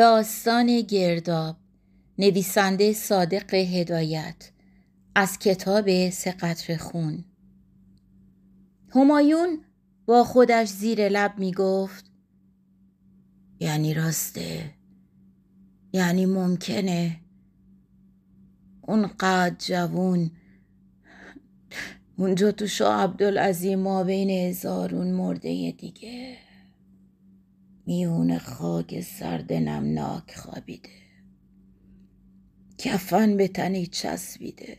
داستان گرداب نویسنده صادق هدایت از کتاب سقطر خون. همایون با خودش زیر لب می گفت یعنی راسته یعنی ممکنه. اونقدر جوون اونجا تو شاه عبدالعظیم ما بین هزارون مرده دیگه. میون خاک سرد نمناک خوابیده. کفن به تنی چسبیده.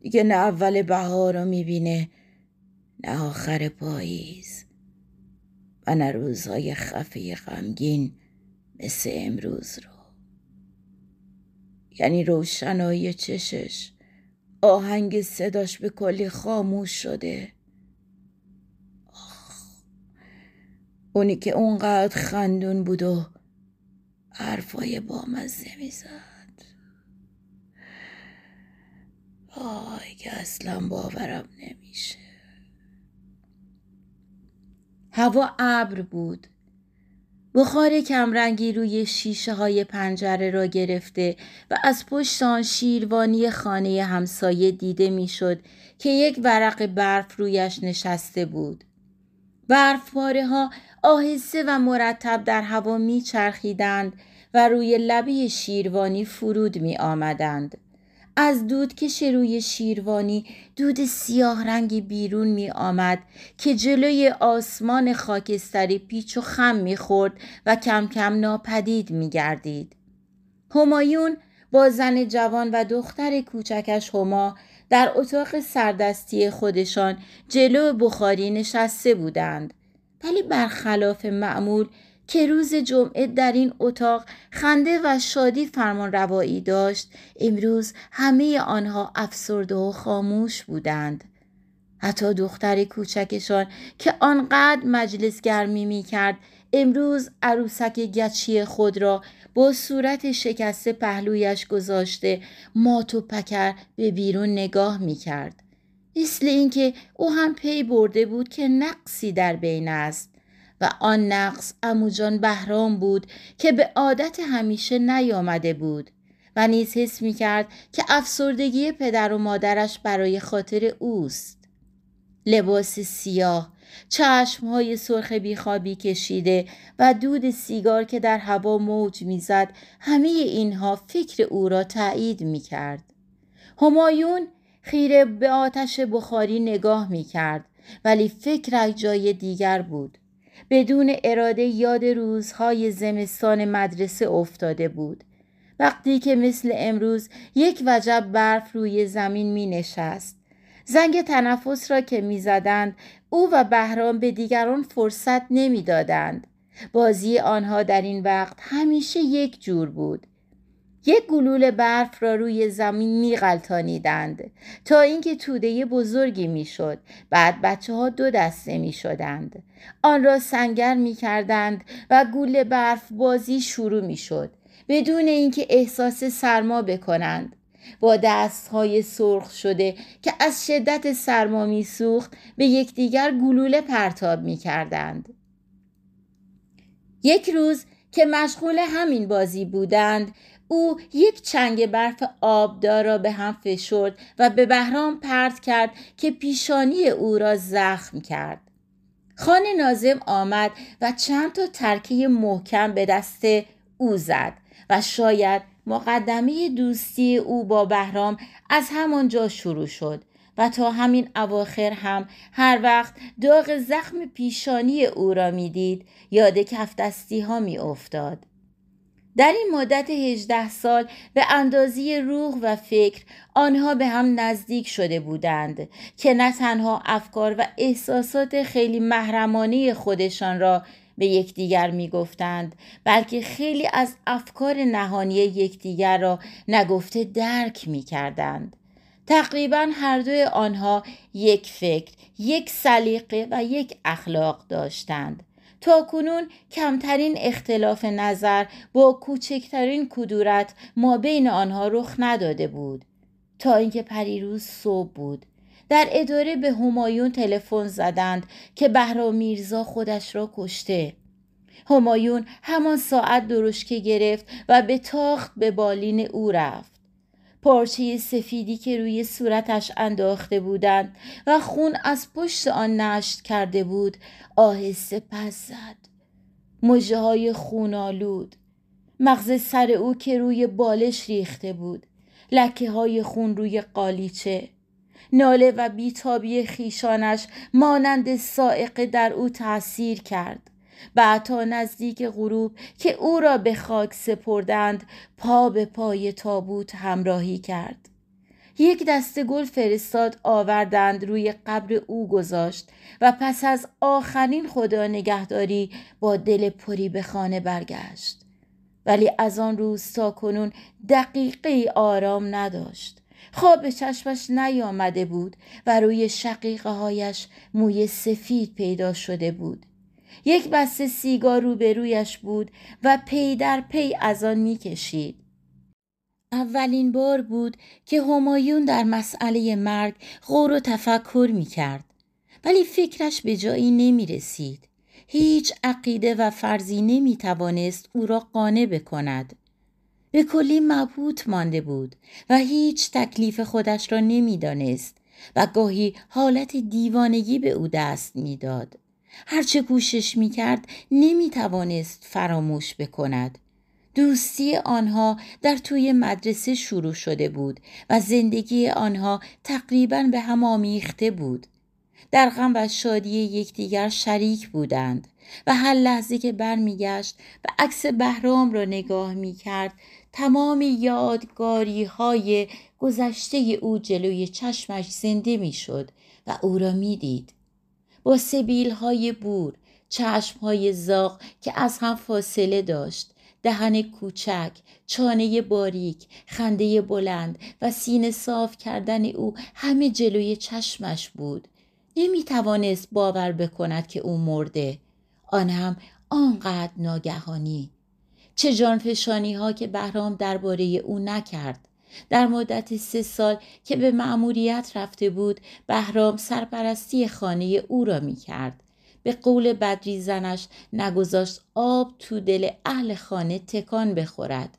دیگه نه اول بهار رو می‌بینه نه آخر پاییز و نه روزهای خفه غمگین مثل امروز رو. یعنی روشنایی چشش آهنگ صداش به کلی خاموش شده. اونی که اونقدر خندون بود و حرفای بامزه می‌زد. آی که اصلا باورم نمیشه. هوا ابر بود. بخار کمرنگی روی شیشه های پنجره را گرفته و از پشت آن شیروانی خانه همسایه دیده می‌شد که یک ورق برف رویش نشسته بود. برفپاره ها آهسته و مرتب در هوا می چرخیدند و روی لبه شیروانی فرود می آمدند. از دودکش روی شیروانی دود سیاه رنگی بیرون می آمد که جلوی آسمان خاکستری پیچ و خم می خورد و کم کم ناپدید می گردید. همایون با زن جوان و دختر کوچکش هما در اتاق سردستی خودشان جلو بخاری نشسته بودند. ولی برخلاف معمول که روز جمعه در این اتاق خنده و شادی فرمان روایی داشت امروز همه آنها افسرده و خاموش بودند. حتی دختر کوچکشان که آنقدر مجلس گرمی می کرد امروز عروسک گچی خود را با صورت شکسته پهلویش گذاشته مات و پکر به بیرون نگاه می کرد. مثل اینکه او هم پی برده بود که نقصی در بین است و آن نقص اموجان بهرام بود که به عادت همیشه نیامده بود و نیز حس می کرد که افسردگی پدر و مادرش برای خاطر اوست. لباس سیاه، های سرخ بیخوابی کشیده و دود سیگار که در هوا موج می‌زد همه اینها فکر او را تایید می کرد. همایون خیره به آتش بخاری نگاه می کرد ولی فکر جای دیگر بود. بدون اراده یاد روزهای زمستان مدرسه افتاده بود وقتی که مثل امروز یک وجب برف روی زمین می نشست زنگ تنفس را که می‌زدند او و بهرام به دیگران فرصت نمی‌دادند. بازی آنها در این وقت همیشه یک جور بود. یک گلول برف را روی زمین میغلطانیدند تا اینکه توده بزرگی می‌شد. بعد بچه ها دو دسته می شدند آن را سنگر می کردند و گول برف بازی شروع می شد بدون اینکه احساس سرما بکنند. با دستهای سرخ شده که از شدت سرما میسوخت به یکدیگر گلوله پرتاب می کردند. یک روز که مشغول همین بازی بودند او یک چنگ برف آبدار را به هم فشرد و به بهرام پرت کرد که پیشانی او را زخم کرد. خان نازم آمد و چند تا ترکه محکم به دست او زد و شاید مقدمه دوستی او با بهرام از همانجا شروع شد و تا همین اواخر هم هر وقت داغ زخم پیشانی او را می‌دید یاد کف دستی ها می افتاد. در این مدت هجده سال به اندازی روح و فکر آنها به هم نزدیک شده بودند که نه تنها افکار و احساسات خیلی محرمانه خودشان را به یکدیگر می گفتند بلکه خیلی از افکار نهانی یکدیگر را نگفته درک می کردند. تقریبا هر دوی آنها یک فکر، یک سلیقه و یک اخلاق داشتند. تا کنون کمترین اختلاف نظر با کوچکترین کدورت ما بین آنها رخ نداده بود تا اینکه پریروز صبح بود در اداره به همایون تلفن زدند که بهرام میرزا خودش را کشته. همایون همان ساعت درشکه گرفت و به تاخت به بالین او رفت. پارچه سفیدی که روی صورتش انداخته بودند و خون از پشت آن نشت کرده بود آهسته پس زد. مجه های خونالود مغز سر او که روی بالش ریخته بود. لکه های خون روی قالیچه. ناله و بیتابی خیشانش مانند سائقه در او تأثیر کرد. بعد تا نزدیک غروب که او را به خاک سپردند پا به پای تابوت همراهی کرد. یک دسته گل فرستاد آوردند روی قبر او گذاشت و پس از آخرین خدا نگهداری با دل پری به خانه برگشت. ولی از آن روز تا کنون دقیقه آرام نداشت. خواب چشمش نیامده بود و روی شقیقه هایش موی سفید پیدا شده بود یک بسته سیگار روبرویش بود و پی در پی از آن می‌کشید اولین بار بود که همایون در مسئله مرگ غور و تفکر می کرد. ولی فکرش به جایی نمی رسید. هیچ عقیده و فرضی نمی توانست او را قانع بکند. به کلی مبهوت مانده بود و هیچ تکلیف خودش را نمی‌دانست و گاهی حالت دیوانگی به او دست می‌داد. هرچه کوشش می کرد نمی توانست فراموش بکند. دوستی آنها در توی مدرسه شروع شده بود و زندگی آنها تقریبا به هم آمیخته بود. در غم و شادی یکدیگر شریک بودند و هر لحظه که برمیگشت و عکس بهرام را نگاه می کرد تمام یادگاری های گذشته او جلوی چشمش زنده می شد و او را می دید. با سبیل های بور چشم های زاغ که از هم فاصله داشت دهن کوچک، چانه باریک، خنده بلند و سینه صاف کردن او همه جلوی چشمش بود. نمی توانست باور بکند که او مرده. آن هم آنقدر ناگهانی. چه جانفشانی ها که بهرام درباره او نکرد. در مدت سه سال که به مأموریت رفته بود بهرام سرپرستی خانه او را می کرد. به قول بدری زنش نگذاشت آب تو دل اهل خانه تکان بخورد.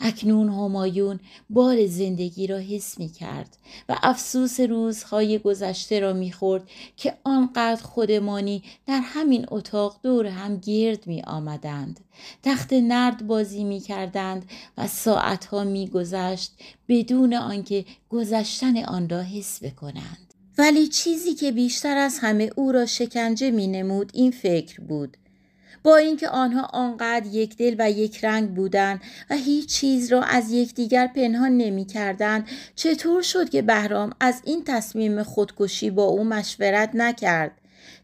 اکنون همایون بار زندگی را حس می کرد و افسوس روزهای گذشته را می خورد که آنقدر خودمانی در همین اتاق دور هم گرد می آمدند. تخت نرد بازی می کردند و ساعتها می گذشت بدون آنکه گذشتن آن را حس بکنند. ولی چیزی که بیشتر از همه او را شکنجه می نمود این فکر بود با اینکه آنها آنقدر یک دل و یک رنگ بودند و هیچ چیز را از یکدیگر پنهان نمی کردند چطور شد که بهرام از این تصمیم خودکشی با او مشورت نکرد؟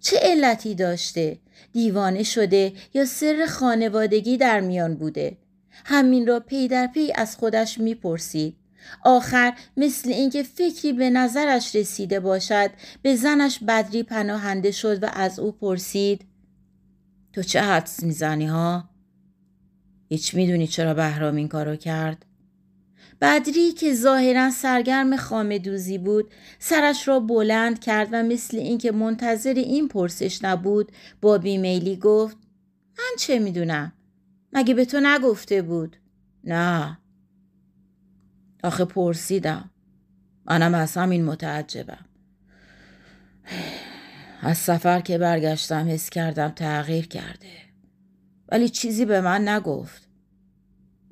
چه علتی داشته؟ دیوانه شده یا سر خانوادگی در میان بوده؟ همین را پی در پی از خودش می‌پرسید. آخر مثل اینکه فکری به نظرش رسیده باشد به زنش بدری پناهنده شد و از او پرسید تو چه حدس می‌زنی ها؟ هیچ می‌دونی چرا بهرام این کارو کرد؟ بدری که ظاهرا سرگرم خامه دوزی بود سرش را بلند کرد و مثل اینکه منتظر این پرسش نبود با بیمیلی گفت من چه می‌دونم؟ مگه به تو نگفته بود؟ نه. آخه پرسیدم. منم از همین متعجبم. از سفر که برگشتم حس کردم تغییر کرده. ولی چیزی به من نگفت.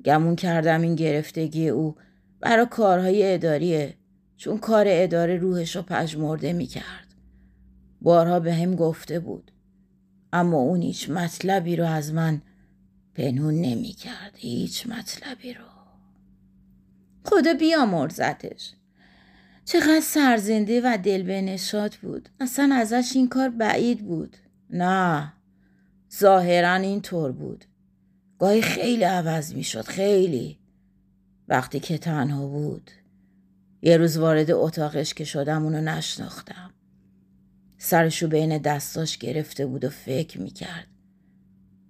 گمون کردم این گرفتگی او برای کارهای اداریه چون کار اداره روحش رو پژمرده می کرد بارها به هم گفته بود. اما اون هیچ مطلبی رو از من پنهون نمی کرد هیچ مطلبی رو. خدا بیامرزتش چقدر سرزنده و دل نشاد بود. اصلا ازش این کار بعید بود. نه ظاهرا اینطور بود. گاهی خیلی عوض می شد خیلی. وقتی که تنها بود. یه روز وارد اتاقش که شدم اونو نشناختم. سرشو بین دستاش گرفته بود و فکر می‌کرد.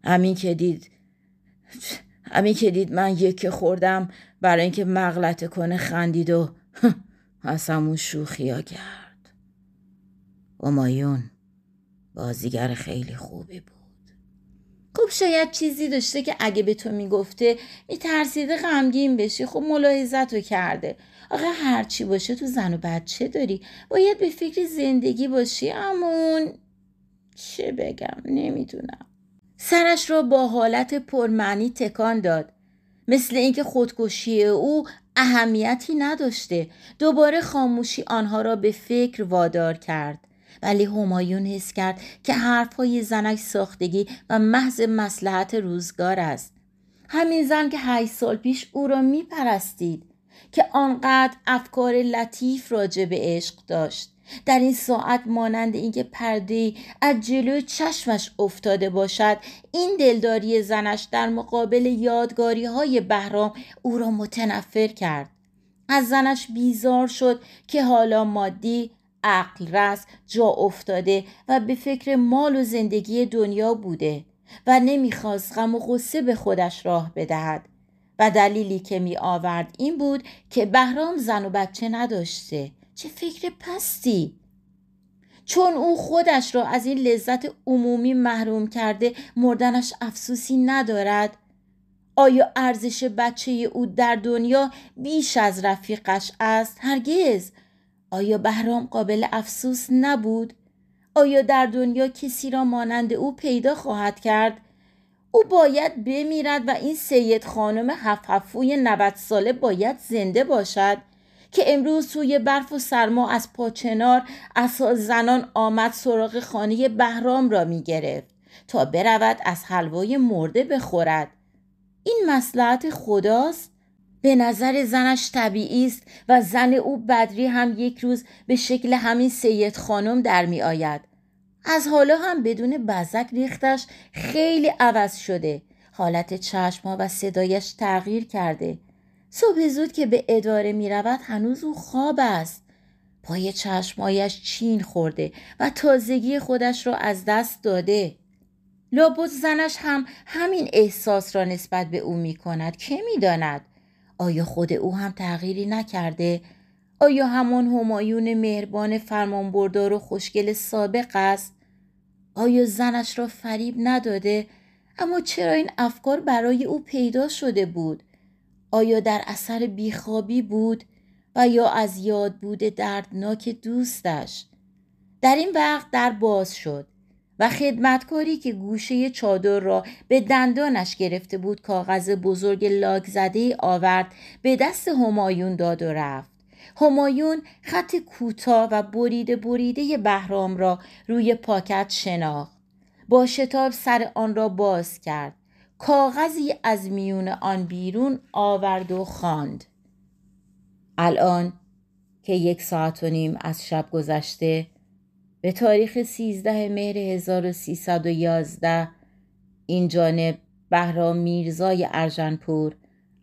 همین که دید همین که دید من یکی خوردم برای اینکه مغلطه کنه خندید و از همون شوخیا کرد. امایون بازیگر خیلی خوبی بود. خب شاید چیزی داشته که اگه به تو می‌گفته میترسیده غمگین بشی. خب ملاحظت رو کرده. آقا هرچی باشه تو زن و بچه داری. باید به فکر زندگی باشی. امون چه بگم نمی‌دونم. سرش را با حالت پرمعنی تکان داد. مثل اینکه خودکشی او اهمیتی نداشته. دوباره خاموشی آنها را به فکر وادار کرد. ولی همایون حس کرد که حرفهای زنک ساختگی و محض مسلحت روزگار است. همین زن که هشت سال پیش او را میپرستید. که آنقدر افکار لطیف راجع به عشق داشت. در این ساعت مانند اینکه پرده از جلوی چشمش افتاده باشد این دلداری زنش در مقابل یادگاری های بهرام او را متنفر کرد. از زنش بیزار شد که حالا مادی عقل رس جا افتاده و به فکر مال و زندگی دنیا بوده و نمی‌خواست غم و غصه به خودش راه بدهد. و دلیلی که می آورد این بود که بهرام زن و بچه نداشته. چه فکر پستی! چون او خودش را از این لذت عمومی محروم کرده مردنش افسوسی ندارد. آیا ارزش بچه او در دنیا بیش از رفیقش است هرگز؟ آیا بهرام قابل افسوس نبود؟ آیا در دنیا کسی را مانند او پیدا خواهد کرد؟ او باید بمیرد و این سید خانم هفت هفوی 90 ساله باید زنده باشد که امروز توی برف و سرما از پاچنار از زنان آمد سراغ خانه بهرام را می گرفت تا برود از حلوای مرده بخورد. این مسلحت خداست؟ به نظر زنش طبیعی است و زن او بدری هم یک روز به شکل همین سید خانم در می آید. از حالا هم بدون بزک ریختش خیلی عوض شده. حالت چشما و صدایش تغییر کرده. صبح زود که به اداره می رود هنوز او خواب است. پای چشمایش چین خورده و تازگی خودش را از دست داده. لابد زنش هم همین احساس را نسبت به او می کند. که می داند؟ آیا خود او هم تغییری نکرده؟ آیا همان همایون مهربان فرمانبردار و خوشگل سابق است؟ آیا زنش را فریب نداده؟ اما چرا این افکار برای او پیدا شده بود؟ آیا در اثر بیخوابی بود و یا از یاد بوده دردناک دوستش در این وقت در باز شد و خدمتکاری که گوشه چادر را به دندانش گرفته بود کاغذ بزرگ لاک زده آورد به دست همایون داد و رفت همایون خط کوتاه و بریده بریده بهرام را روی پاکت شناخت. با شتاب سر آن را باز کرد. کاغذی از میون آن بیرون آورد و خواند. الان که یک ساعت و نیم از شب گذشته به تاریخ سیزده مهر 1311 این جانب بهرام میرزای ارجنپور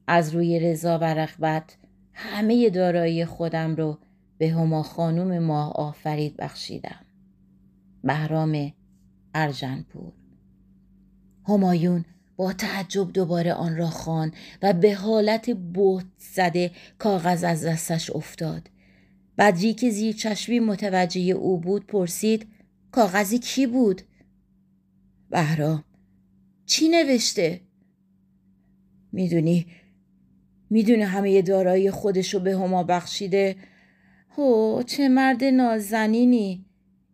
از روی رضا و رغبت همه دارایی خودم رو به هما خانوم ماه آفرید بخشیدم بهرام ارجنپور همایون با تعجب دوباره آن را خوان و به حالت بوت زده کاغذ از دستش افتاد بدری که زیر چشمی متوجه او بود پرسید کاغذی کی بود؟ بهرام چی نوشته؟ می‌دونی می‌دونه همه دارایی خودشو به هما بخشیده. هو چه مرد نازنینی.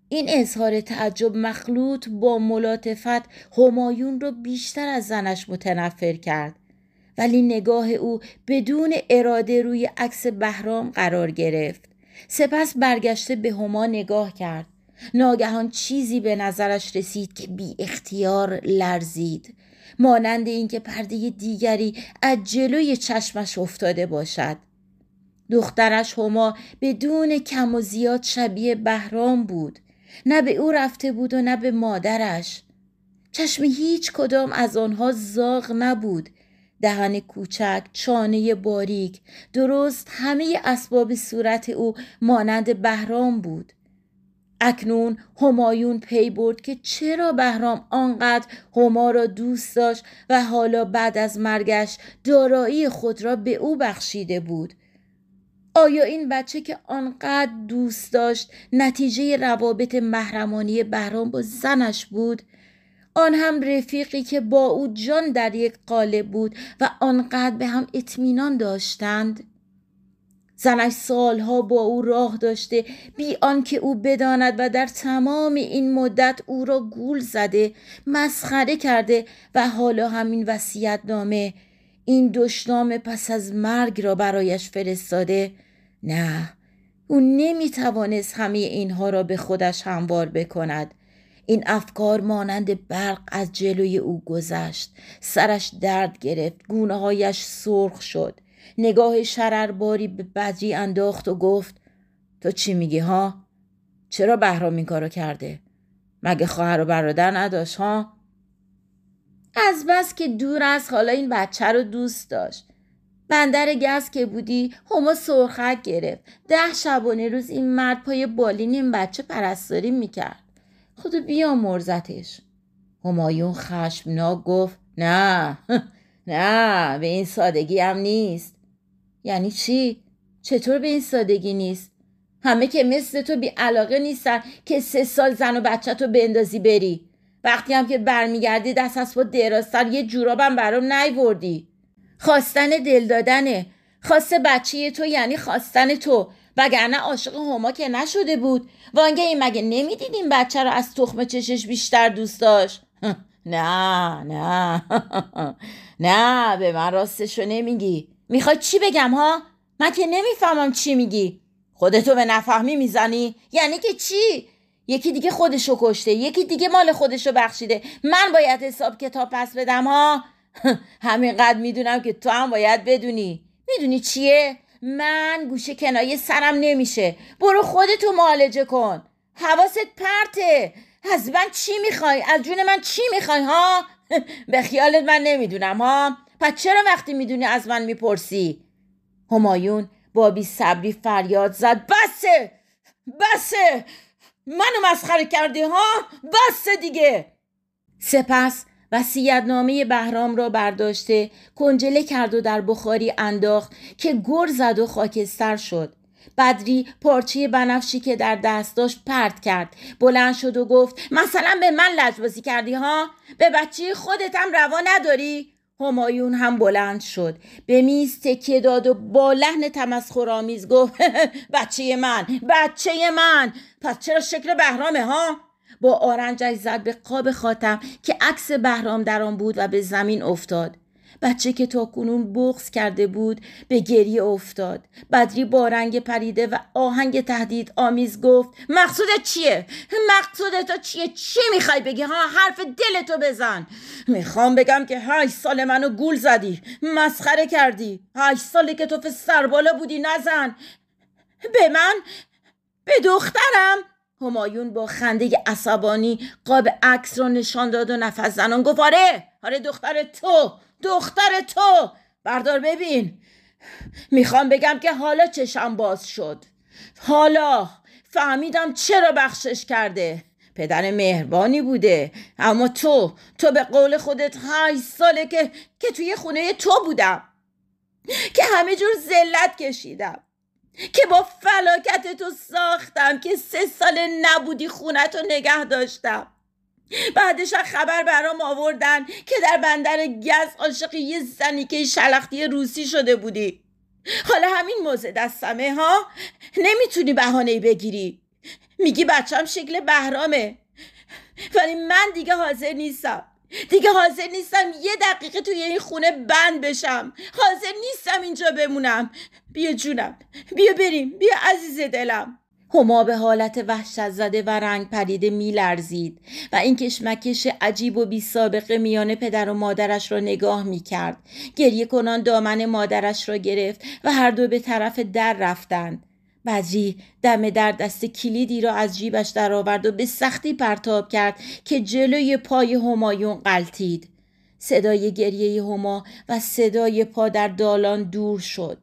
این اظهار تعجب مخلوط با ملاتفت همایون را بیشتر از زنش متنفر کرد. ولی نگاه او بدون اراده روی عکس بهرام قرار گرفت. سپس برگشته به هما نگاه کرد. ناگهان چیزی به نظرش رسید که بی اختیار لرزید. مانند اینکه پرده دیگری از جلوی چشمش افتاده باشد. دخترش هما بدون کم و زیاد شبیه بهرام بود. نه به او رفته بود و نه به مادرش. چشم هیچ کدام از آنها زاغ نبود. دهن کوچک چانه باریک درست همه اسباب صورت او مانند بهرام بود. اکنون همایون پی برد که چرا بهرام آنقدر هما را دوست داشت و حالا بعد از مرگش دارایی خود را به او بخشیده بود؟ آیا این بچه که آنقدر دوست داشت نتیجه روابط محرمانی بهرام با زنش بود؟ آن هم رفیقی که با او جان در یک قالب بود و آنقدر به هم اطمینان داشتند؟ زنش سالها با او راه داشته بی آنکه او بداند و در تمام این مدت او را گول زده مسخره کرده و حالا همین وسیعت نامه این دشنام پس از مرگ را برایش فرستاده. نه او نمی توانست همه اینها را به خودش هموار بکند. این افکار مانند برق از جلوی او گذشت. سرش درد گرفت گونه هایش سرخ شد. نگاه شررباری به بدری انداخت و گفت تو چی میگی ها؟ چرا بهرام این کارو کرده؟ مگه خواهر و برادر نداشت ها؟ از بس که دور از حالا این بچه رو دوست داشت بندر گز که بودی هما سرخک گرفت ده شبانه روز این مرد پای بالین این بچه پرستاری می‌کرد خودو بیا مرزتش همایون خشمناک گفت نه نه به این سادگی هم نیست یعنی چی؟ چطور به این سادگی نیست؟ همه که مثل تو بی علاقه نیستن که سه سال زن و بچه تو بندازی بری. وقتی هم که برمیگردی دست از با درازتر یه جورابم برام نیوردی. خواستن دل دادنه. خواست بچه تو یعنی خواستن تو. وگرنه عاشق هما که نشده بود. وانگه این مگه نمی‌دید این بچه رو از تخم چشش بیشتر دوست داشت؟ نه نه. نه به من راستشو نمیگی. می‌خوای چی بگم ها؟ من که نمی‌فهمم چی میگی. خودتو به نفهمی می‌زنی؟ یعنی که چی؟ یکی دیگه خودشو کشته یکی دیگه مال خودشو بخشیده. من باید حساب کتاب پس بدم ها؟ همینقدر می‌دونم که تو هم باید بدونی. می‌دونی چیه؟ من گوشه کنایه سرم نمیشه. برو خودتو معالجه کن. حواست پرته. از من چی می‌خوای؟ از جون من چی می‌خوای ها؟ به خیالت من نمی‌دونم ها؟ پس چرا وقتی می‌دونی از من می‌پرسی؟ همایون با بی صبری فریاد زد. بسه! بسه! منو مسخره کردی ها؟ بسه دیگه! سپس وسیعتنامه بهرام را برداشته کنجله کرد و در بخاری انداخت که گر زد و خاکستر شد. بدری پارچه بنفشی که در دست داشت پرت کرد. بلند شد و گفت مثلا به من لجبازی کردی ها؟ به بچه خودت هم روا نداری؟ همایون هم بلند شد. به میز تکیه داد و با لحن تمسخرآمیز گفت بچه من بچه من. پس چرا شکل بهرامه ها؟ با آرنجش زد به قاب خاتم که عکس بهرام در آن بود و به زمین افتاد. بچه که تا کنون بغز کرده بود به گریه افتاد. بدری با رنگ پریده و آهنگ تهدید آمیز گفت مقصودت چیه؟ مقصودت تو چیه؟ چی می‌خوای بگی؟ ها حرف دلتو بزن. می‌خوام بگم که هشت سال منو گول زدی مسخره کردی. هشت سالی که تو سربالا بودی نزن. به من؟ به دخترم؟ همایون با خنده عصبانی قاب عکس را نشان داد و نفس زنان گفت آره آره دختر تو. دختر تو. بردار ببین. می‌خوام بگم که حالا چشم باز شد. حالا فهمیدم چرا بخشش کرده. پدر مهربانی بوده. اما تو تو به قول خودت های ساله که که توی خونه تو بودم. که همه جور ذلت کشیدم. که با فلاکت تو ساختم. که سه سال نبودی خونت رو نگه داشتم. بعدش خبر برام آوردن که در بندر گز عاشق یه زنی که شلختی روسی شده بودی. حالا همین موزه دستمه ها؟ نمی‌تونی بهانه بگیری. میگی بچم شکل بهرامه. ولی من دیگه حاضر نیستم. دیگه حاضر نیستم یه دقیقه توی این خونه بند بشم. حاضر نیستم اینجا بمونم. بیا جونم. بیا بریم. بیا عزیز دلم. هما به حالت وحشت زده و رنگ پریده میلرزید و این کشمکش عجیب و بی سابقه میان پدر و مادرش را نگاه می کرد. گریه کنان دامن مادرش را گرفت و هر دو به طرف در رفتند. بدری دم در دست کلیدی را از جیبش درآورد و به سختی پرتاب کرد که جلوی پای همایون قلتید. صدای گریه هما و صدای پا در دالان دور شد.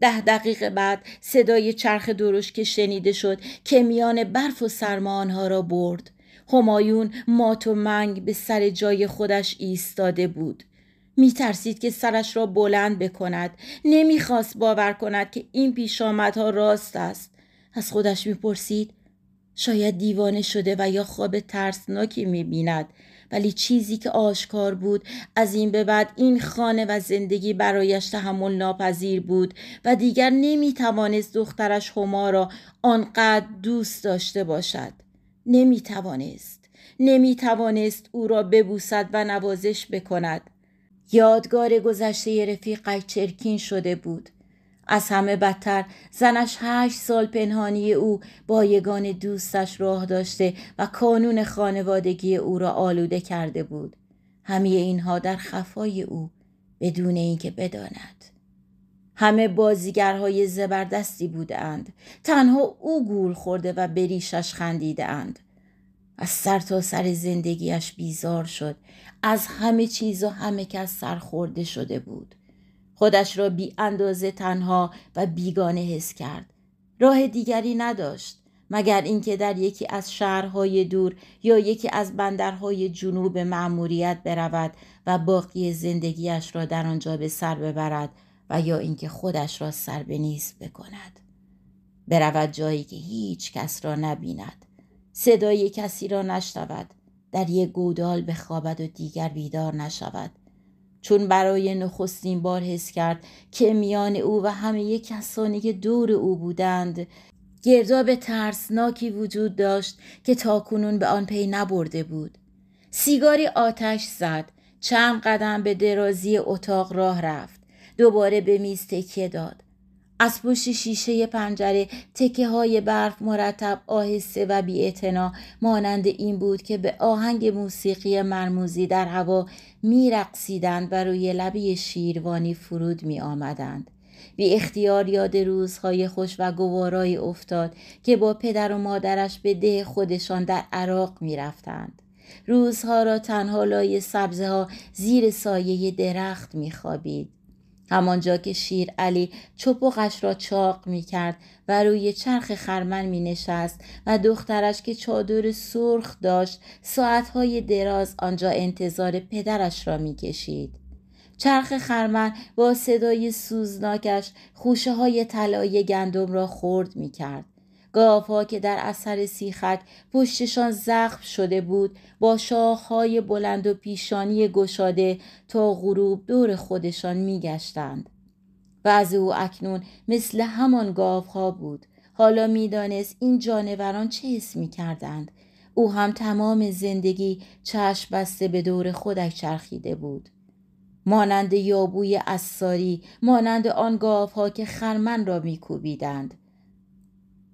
ده دقیقه بعد صدای چرخ درشت که شنیده شد که میان برف و سرما آنها را برد. همایون مات و منگ به سر جای خودش ایستاده بود. می ترسید که سرش را بلند بکند. نمی‌خواست باور کند که این پیشامدها راست است. از خودش می‌پرسید شاید دیوانه شده و یا خواب ترسناکی می‌بیند. ولی چیزی که آشکار بود از این به بعد این خانه و زندگی برایش تحمل ناپذیر بود و دیگر نمی توانست دخترش هما را آنقدر دوست داشته باشد. نمی توانست نمی توانست او را ببوسد و نوازش بکند. یادگار گذشته رفیقش چرکین شده بود. از همه بدتر. زنش هشت سال پنهانی او با یگان دوستش راه داشته و کانون خانوادگی او را آلوده کرده بود. همه اینها در خفای او بدون اینکه بداند. همه بازیگرهای زبردستی بودند تنها او گول خورده و بریشش خندیده اند از سر تا سر زندگیش بیزار شد. از همه چیز و همه کس سرخورده شده بود. خودش را بی اندازه تنها و بیگانه حس کرد. راه دیگری نداشت مگر اینکه در یکی از شهرهای دور یا یکی از بندرهای جنوب معموریت برود و باقی زندگیش را در آنجا به سر ببرد و یا اینکه خودش را سر به نیست بکند. برود جایی که هیچ کس را نبیند. صدای کسی را نشنود. در یک گودال بخوابد و دیگر بیدار نشود. چون برای نخستین بار حس کرد که میان او و همه کسانی که دور او بودند گرداب ترسناکی وجود داشت که تاکنون به آن پی نبرده بود. سیگاری آتش زد چند قدم به درازی اتاق راه رفت دوباره به میز تکیه داد. از پشت شیشه پنجره تکه های برف مرتب آهسته و بی مانند این بود که به آهنگ موسیقی مرموزی در هوا می رقصیدند و روی لبی شیروانی فرود می آمدند. بی اختیار یاد روزهای خوش و گوارای افتاد که با پدر و مادرش به ده خودشان در عراق می رفتند. روزها را تنها لای سبزه ها زیر سایه درخت می خوابید. همانجا که شیر علی چپقش را چاق می کرد و روی چرخ خرمن می نشست و دخترش که چادر سرخ داشت ساعتهای دراز آنجا انتظار پدرش را می کشید. چرخ خرمن با صدای سوزناکش خوشه های طلایی گندم را خورد می کرد. گاوها که در اثر سیخک پشتشان زخم شده بود با شاخهای بلند و پیشانی گشاده تا غروب دور خودشان میگشتند. از او اکنون مثل همان گاوها بود. حالا می‌دانست این جانوران چه حس می‌کردند. او هم تمام زندگی چشم بسته به دور خودش چرخیده بود. مانند یابوی اساری مانند آن گاوها که خرمن را میکوبیدند.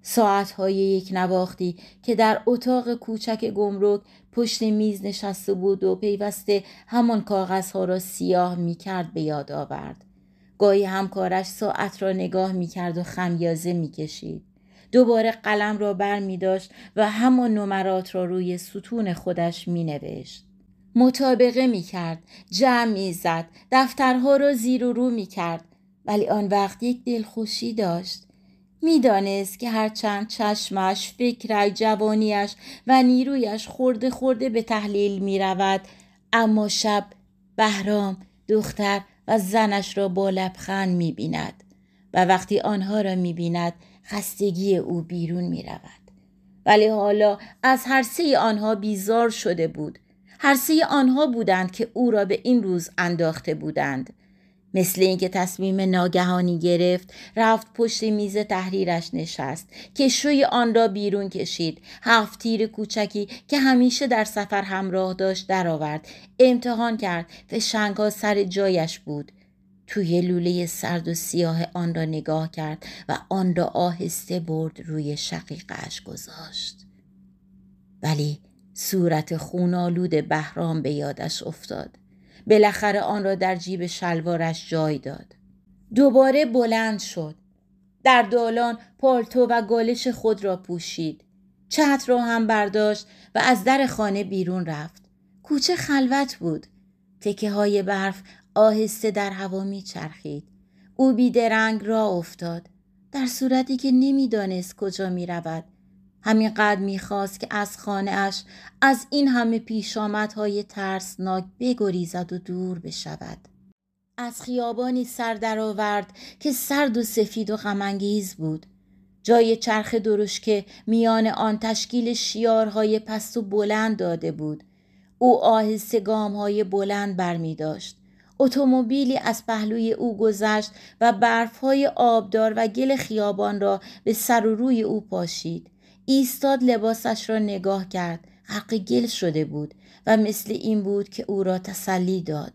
ساعتهای یک نواختی که در اتاق کوچک گمرک پشت میز نشسته بود و پیوسته همان کاغذها را سیاه می کرد به یاد آورد. گاهی همکارش ساعت را نگاه می کرد و خمیازه می کشید. دوباره قلم را بر می داشت و همان نمرات را روی ستون خودش می نوشت. مطابقه می کرد، جمع می زد، دفترها را زیر و رو می کرد ولی آن وقت یک دلخوشی داشت. می‌دانست که هرچند چشمش فکر جوانیش و نیرویش خورده خورده به تحلیل می رود اما شب بهرام دختر و زنش را با لبخند می بیند و وقتی آنها را می بیند خستگی او بیرون می رود ولی حالا از هر سه آنها بیزار شده بود. هر سه آنها بودند که او را به این روز انداخته بودند. مثل اینکه تصمیم ناگهانی گرفت رفت پشت میز تحریرش نشست کشوی آن را بیرون کشید. هفت تیر کوچکی که همیشه در سفر همراه داشت درآورد. امتحان کرد و شنگا سر جایش بود. توی لوله سرد و سیاه آن را نگاه کرد و آن را آهسته برد روی شقیقش گذاشت. ولی صورت خونالود بهرام به یادش افتاد. بالاخره آن را در جیب شلوارش جای داد. دوباره بلند شد. در دالان پالتو و گالش خود را پوشید. چتر را هم برداشت و از در خانه بیرون رفت. کوچه خلوت بود. تکه های برف آهسته در هوا می چرخید. او بیدرنگ را افتاد. در صورتی که نمی‌دانست کجا می رود. همینقدر می‌خواست که از خانهاش از این همه پیشامدهای ترسناک بگریزد و دور بشود از خیابانی سر درآورد که سرد و سفید و غمانگیز بود جای چرخ درشکه میان آن تشکیل شیارهای پست و بلند داده بود او آهسته گام های بلند برمی داشت. اتومبیلی از پهلوی او گذشت و برفهای آبدار و گل خیابان را به سر و روی او پاشید. ایستاد لباسش را نگاه کرد. حق گل شده بود و مثل این بود که او را تسلی داد.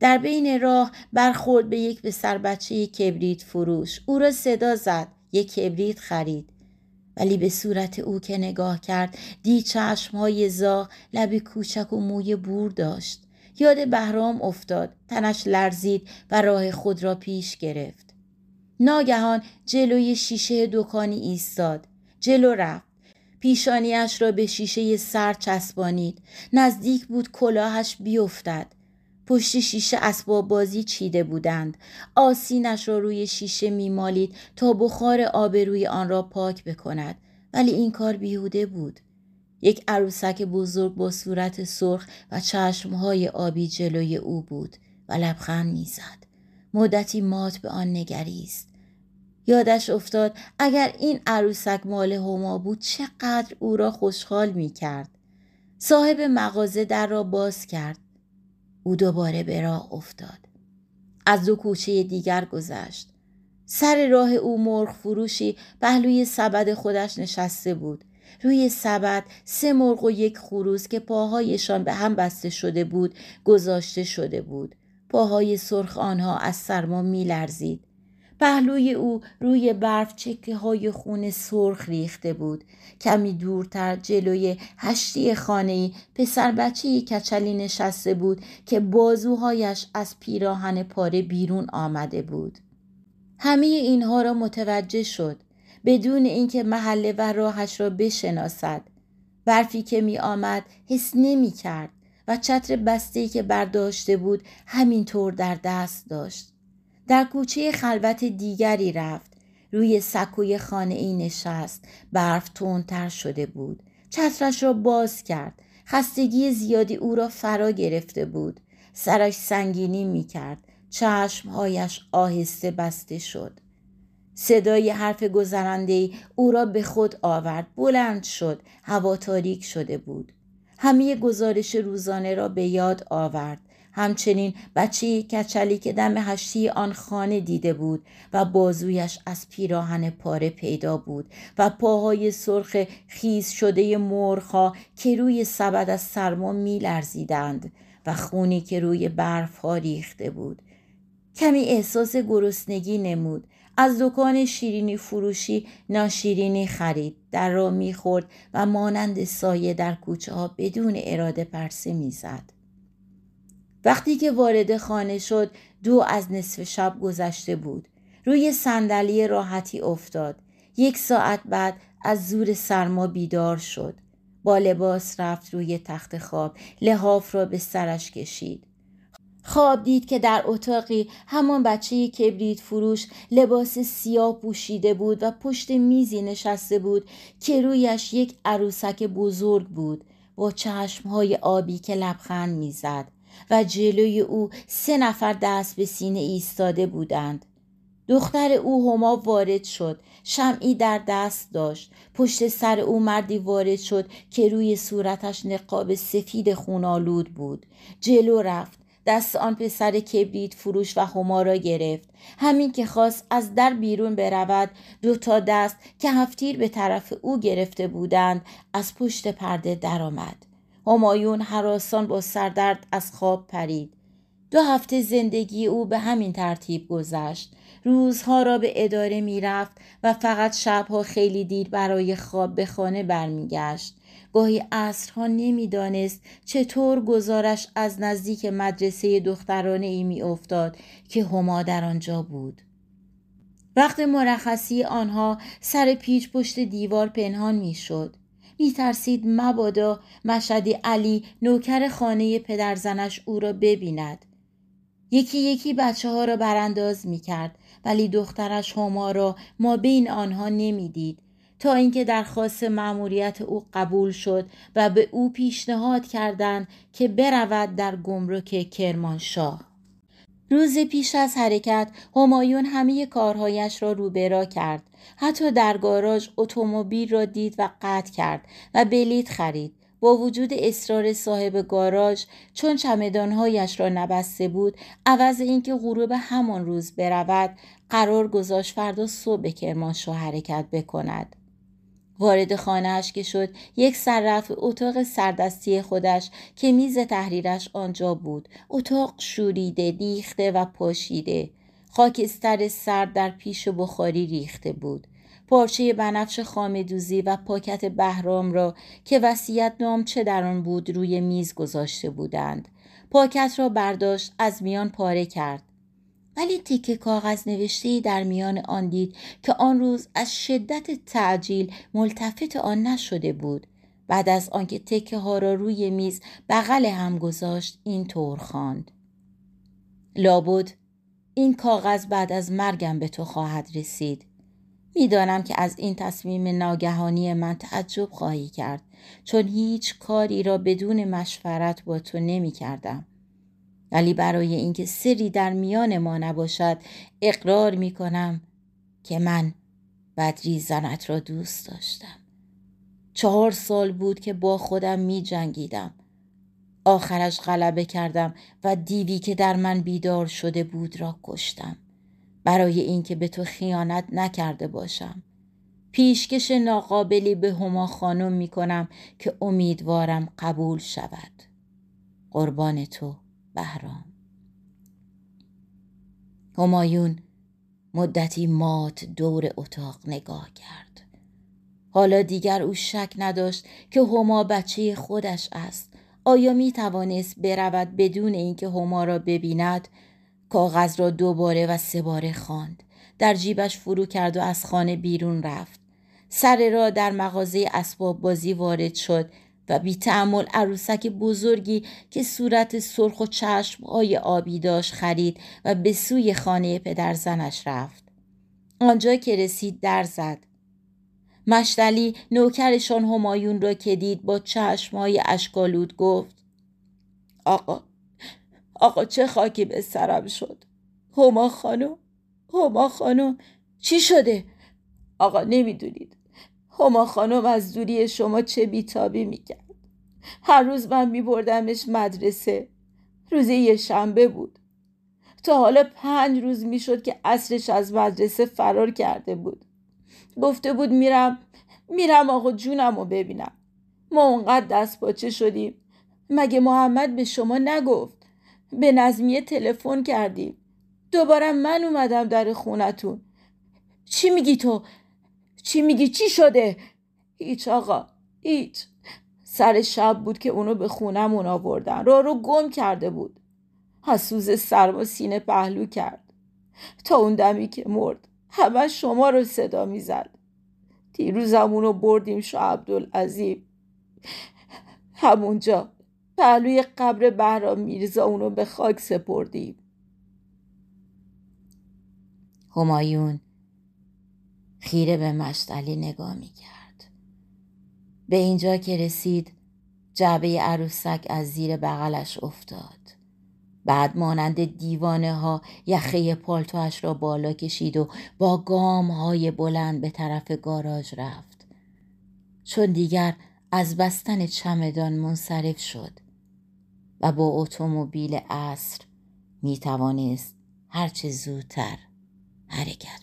در بین راه برخورد به یک پسر بچه کبریت فروش. او را صدا زد. یک کبریت خرید. ولی به صورت او که نگاه کرد دی چشمهای زاغ لب کوچک و موی بور داشت یاد بهرام افتاد تنش لرزید و راه خود را پیش گرفت ناگهان جلوی شیشه دکانی ایستاد جلو رفت. پیشانیش را به شیشه سر چسبانید. نزدیک بود کلاهش بیفتد. پشت شیشه اسباب بازی چیده بودند. آسینش را روی شیشه میمالید تا بخار آب روی آن را پاک بکند. ولی این کار بیهوده بود. یک عروسک بزرگ با صورت سرخ و چشمهای آبی جلوی او بود و لبخند می‌زد. مدتی مات به آن نگریست. یادش افتاد اگر این عروسک مال هما بود چقدر او را خوشحال می کرد. صاحب مغازه در را باز کرد. او دوباره به راه افتاد. از دو کوچه دیگر گذشت. سر راه او مرغ فروشی پهلوی سبد خودش نشسته بود. روی سبد سه مرغ و یک خروس که پاهایشان به هم بسته شده بود گذاشته شده بود. پاهای سرخ آنها از سرما می لرزید. پهلوی او روی برف چکه های خون سرخ ریخته بود. کمی دورتر جلوی هشتی خانه پسر بچه کچلی نشسته بود که بازوهایش از پیراهن پاره بیرون آمده بود. همه اینها را متوجه شد بدون اینکه محله و راهش را بشناسد. برفی که می آمد حس نمی کرد و چتر بسته که برداشته بود همینطور در دست داشت. در کوچه خلوت دیگری رفت. روی سکوی خانه ای نشست. برف تندتر شده بود. چترش را باز کرد. خستگی زیادی او را فرا گرفته بود. سرش سنگینی می کرد چشمهایش آهسته بسته شد. صدای حرف گذرنده او را به خود آورد. بلند شد. هوا تاریک شده بود. همه گزارش روزانه را به یاد آورد. همچنین بچه کچلی که دم هشتی آن خانه دیده بود و بازویش از پیراهن پاره پیدا بود و پاهای سرخ خیز شده مرخا که روی سبد از سرما میلرزیدند و خونی که روی برف ها ریخته بود. کمی احساس گرسنگی نمود. از دکان شیرینی فروشی ناشیرینی خرید. در را می‌خورد و مانند سایه در کوچه ها بدون اراده پرسه می‌زد. وقتی که وارد خانه شد دو از نصف شب گذشته بود. روی صندلی راحتی افتاد. یک ساعت بعد از زور سرما بیدار شد. با لباس رفت روی تخت خواب. لحاف را به سرش کشید. خواب دید که در اتاقی همان بچه کبریت فروش لباس سیاه پوشیده بود و پشت میزی نشسته بود که رویش یک عروسک بزرگ بود. با چشمهای آبی که لبخند می‌زد. و جلوی او سه نفر دست به سینه ایستاده بودند. دختر او هما وارد شد شمعی در دست داشت. پشت سر او مردی وارد شد که روی صورتش نقاب سفید خونالود بود. جلو رفت دست آن پسر کبریت فروش و هما را گرفت. همین که خواست از در بیرون برود دو تا دست که هفتیر به طرف او گرفته بودند از پشت پرده درآمد. همایون حراسان با سردرد از خواب پرید. دو هفته زندگی او به همین ترتیب گذشت. روزها را به اداره می رفت و فقط شبها خیلی دیر برای خواب به خانه برمیگشت. گاهی عصرها نمی‌دانست چطور گزارش از نزدیک مدرسه دخترانه ای می افتاد که هما در آنجا بود. وقت مرخصی آنها سر پیچ پشت دیوار پنهان می شد میترسید مبادا مشدی علی نوکر خانه پدرزنش او را ببیند. یکی یکی بچه ها را برانداز می کرد ولی دخترش هما را ما بین آنها نمی‌دید. تا اینکه درخواست مأموریت او قبول شد و به او پیشنهاد کردند که برود در گمرک کرمانشاه. روز پیش از حرکت همایون همه کارهایش را روبرا کرد. حتی در گاراژ اتومبیل را دید و قطع کرد و بلیط خرید. با وجود اصرار صاحب گاراژ چون چمدانهایش را نبسته بود عوض اینکه غروب همان روز برود قرار گذاشت فردا صبح کرمانشاه حرکت بکند. وارد خانهاش که شد یک سر رفت اتاق سردستی خودش که میز تحریرش آنجا بود. اتاق شوریده ریخته و پاشیده. خاکستر سرد در پیش و بخاری ریخته بود. پارچه بنفش خامدوزی و پاکت بهرام را که وسیعت نام چه در آن بود روی میز گذاشته بودند. پاکت را برداشت از میان پاره کرد. ولی تکه کاغذ نوشته در میان آن دید که آن روز از شدت تعجیل ملتفت آن نشده بود. بعد از آنکه تکه ها را روی میز بغل هم گذاشت این طور خواند. لابد این کاغذ بعد از مرگم به تو خواهد رسید. می‌دانم که از این تصمیم ناگهانی من تعجب خواهی کرد چون هیچ کاری را بدون مشورت با تو نمی کردم. ولی برای اینکه سری در میان ما نباشد اقرار می کنم که من بدری زنت را دوست داشتم. چهار سال بود که با خودم می جنگیدم. آخرش غلبه کردم و دیوی که در من بیدار شده بود را کشتم. برای اینکه به تو خیانت نکرده باشم پیشکش ناقابلی به هما خانم می کنم که امیدوارم قبول شود قربان تو بهرام. همایون مدتی مات دور اتاق نگاه کرد. حالا دیگر او شک نداشت که هما بچه خودش است. آیا می توانست برود بدون اینکه هما را ببیند؟ کاغذ را دوباره و سه باره خواند. در جیبش فرو کرد و از خانه بیرون رفت. سر را در مغازه اسباب بازی وارد شد. و بی تعمل عروسک بزرگی که صورت سرخ و چشم های آبی داشت خرید و به سوی خانه پدر زنش رفت. آنجا که رسید در زد. مشتلی نوکرشان همایون را که دید با های اشکالود گفت آقا آقا چه خاکی به سرم شد هما خانم هما خانم چی شده آقا نمی‌دونید هما خانم از دوری شما چه بیتابی می‌کرد. هر روز من میبردمش مدرسه. روز یه شنبه بود. تا حالا پنج روز می‌شد که اصرش از مدرسه فرار کرده بود. گفته بود میرم میرم آقا جونم رو ببینم. ما اونقدر دست پاچه شدیم. مگه محمد به شما نگفت؟ به نظمیه تلفن کردیم. دوباره من اومدم در خونتون. چی میگی تو؟ چی میگی؟ چی شده؟ هیچ آقا هیچ. سر شب بود که اونو به خونمون آوردن. رو رو گم کرده بود. حسوز سرما سینه پهلو کرد. تا اون دمی که مرد. همه شما رو صدا می‌زد. دیروزمون رو بردیم شو عبدالعظیم. همونجا. پهلوی قبر بهرام میرزا اونو به خاک سپردیم. همایون. خیره به مشتلی نگاه می‌کرد. به اینجا که رسید جعبه عروسک از زیر بغلش افتاد. بعد مانند دیوانه ها یخه پالتوش را بالا کشید و با گام های بلند به طرف گاراژ رفت. چون دیگر از بستن چمدان منصرف شد و با اتومبیل اصر می توانست هرچه زودتر حرکت